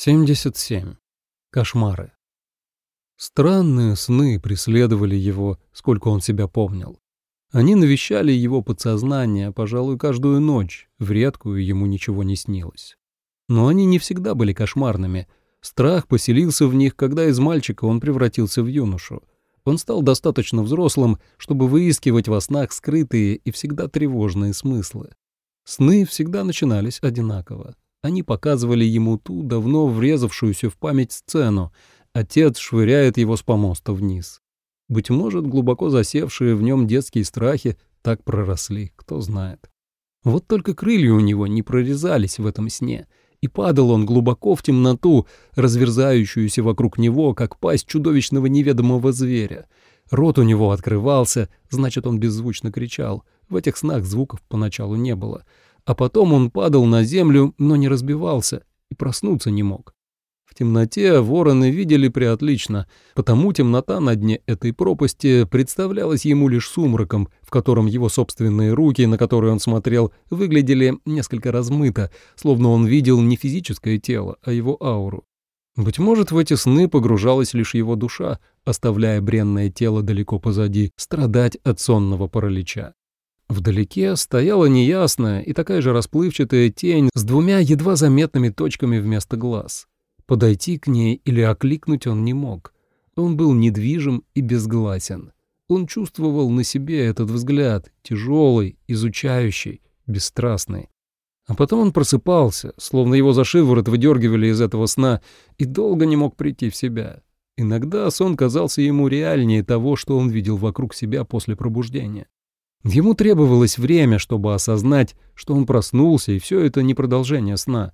77. Кошмары. Странные сны преследовали его, сколько он себя помнил. Они навещали его подсознание, пожалуй, каждую ночь, в редкую ему ничего не снилось. Но они не всегда были кошмарными. Страх поселился в них, когда из мальчика он превратился в юношу. Он стал достаточно взрослым, чтобы выискивать во снах скрытые и всегда тревожные смыслы. Сны всегда начинались одинаково. Они показывали ему ту давно врезавшуюся в память сцену. Отец швыряет его с помоста вниз. Быть может, глубоко засевшие в нем детские страхи так проросли, кто знает. Вот только крылья у него не прорезались в этом сне, и падал он глубоко в темноту, разверзающуюся вокруг него, как пасть чудовищного неведомого зверя. Рот у него открывался, значит, он беззвучно кричал. В этих снах звуков поначалу не было — а потом он падал на землю, но не разбивался и проснуться не мог. В темноте вороны видели приотлично, потому темнота на дне этой пропасти представлялась ему лишь сумраком, в котором его собственные руки, на которые он смотрел, выглядели несколько размыто, словно он видел не физическое тело, а его ауру. Быть может, в эти сны погружалась лишь его душа, оставляя бренное тело далеко позади, страдать от сонного паралича. Вдалеке стояла неясная и такая же расплывчатая тень с двумя едва заметными точками вместо глаз. Подойти к ней или окликнуть он не мог. Он был недвижим и безгласен. Он чувствовал на себе этот взгляд, тяжелый, изучающий, бесстрастный. А потом он просыпался, словно его за шиворот выдергивали из этого сна, и долго не мог прийти в себя. Иногда сон казался ему реальнее того, что он видел вокруг себя после пробуждения. Ему требовалось время, чтобы осознать, что он проснулся, и все это не продолжение сна.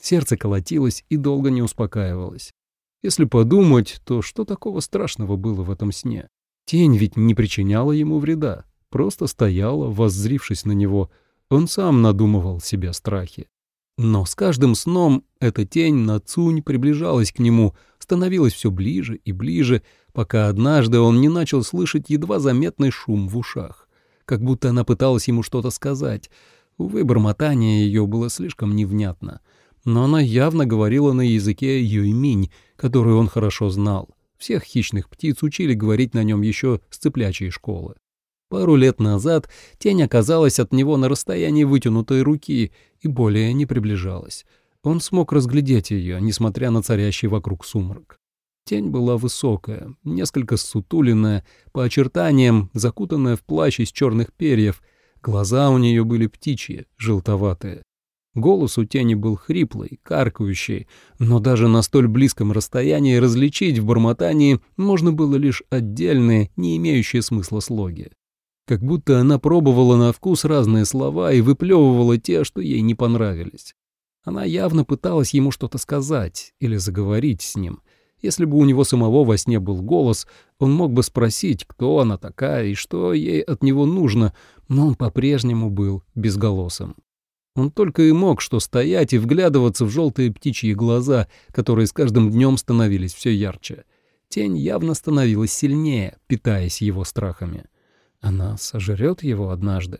Сердце колотилось и долго не успокаивалось. Если подумать, то что такого страшного было в этом сне? Тень ведь не причиняла ему вреда, просто стояла, воззрившись на него. Он сам надумывал себе страхи. Но с каждым сном эта тень на Цунь приближалась к нему, становилась все ближе и ближе, пока однажды он не начал слышать едва заметный шум в ушах как будто она пыталась ему что-то сказать. Увы, бормотание ее было слишком невнятно. Но она явно говорила на языке юйминь, который он хорошо знал. Всех хищных птиц учили говорить на нем еще с цыплячьей школы. Пару лет назад тень оказалась от него на расстоянии вытянутой руки и более не приближалась. Он смог разглядеть ее, несмотря на царящий вокруг сумрак. Тень была высокая, несколько сутуленная, по очертаниям закутанная в плащ из черных перьев. Глаза у нее были птичьи, желтоватые. Голос у тени был хриплый, каркающий, но даже на столь близком расстоянии различить в бормотании можно было лишь отдельные, не имеющие смысла слоги. Как будто она пробовала на вкус разные слова и выплевывала те, что ей не понравились. Она явно пыталась ему что-то сказать или заговорить с ним — если бы у него самого во сне был голос, он мог бы спросить, кто она такая и что ей от него нужно, но он по-прежнему был безголосым. Он только и мог что стоять и вглядываться в желтые птичьи глаза, которые с каждым днем становились все ярче. Тень явно становилась сильнее, питаясь его страхами. Она сожрет его однажды.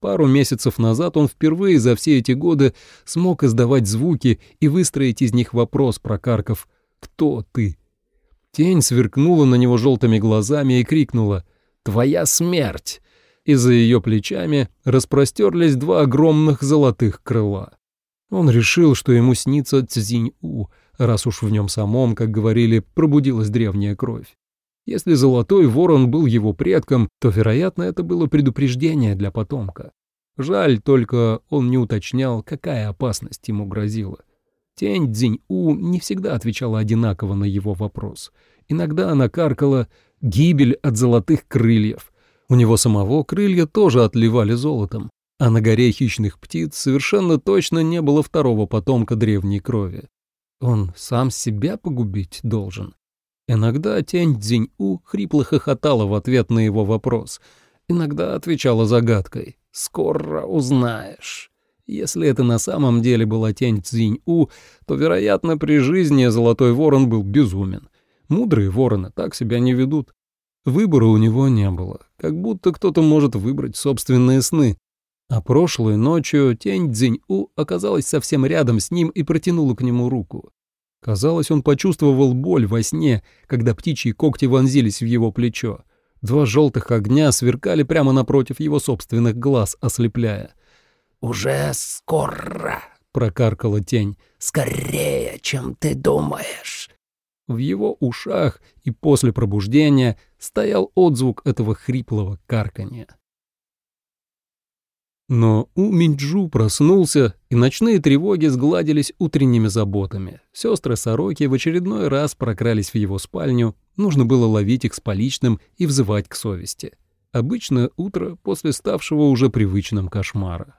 Пару месяцев назад он впервые за все эти годы смог издавать звуки и выстроить из них вопрос, прокарков кто ты?» Тень сверкнула на него желтыми глазами и крикнула «Твоя смерть!» и за ее плечами распростерлись два огромных золотых крыла. Он решил, что ему снится Цзинь-У, раз уж в нем самом, как говорили, пробудилась древняя кровь. Если золотой ворон был его предком, то, вероятно, это было предупреждение для потомка. Жаль, только он не уточнял, какая опасность ему грозила. Тень Цзинь-У не всегда отвечала одинаково на его вопрос. Иногда она каркала «гибель от золотых крыльев». У него самого крылья тоже отливали золотом, а на горе хищных птиц совершенно точно не было второго потомка древней крови. Он сам себя погубить должен. Иногда тень Цзинь-У хрипло хохотала в ответ на его вопрос. Иногда отвечала загадкой «Скоро узнаешь». Если это на самом деле была тень Цзинь-У, то, вероятно, при жизни Золотой Ворон был безумен. Мудрые вороны так себя не ведут. Выбора у него не было, как будто кто-то может выбрать собственные сны. А прошлой ночью тень Цзинь-У оказалась совсем рядом с ним и протянула к нему руку. Казалось, он почувствовал боль во сне, когда птичьи когти вонзились в его плечо. Два желтых огня сверкали прямо напротив его собственных глаз, ослепляя. «Уже скоро!» — прокаркала тень. «Скорее, чем ты думаешь!» В его ушах и после пробуждения стоял отзвук этого хриплого карканья. Но У Минджу проснулся, и ночные тревоги сгладились утренними заботами. Сестры-сороки в очередной раз прокрались в его спальню, нужно было ловить их с поличным и взывать к совести. Обычное утро после ставшего уже привычным кошмара.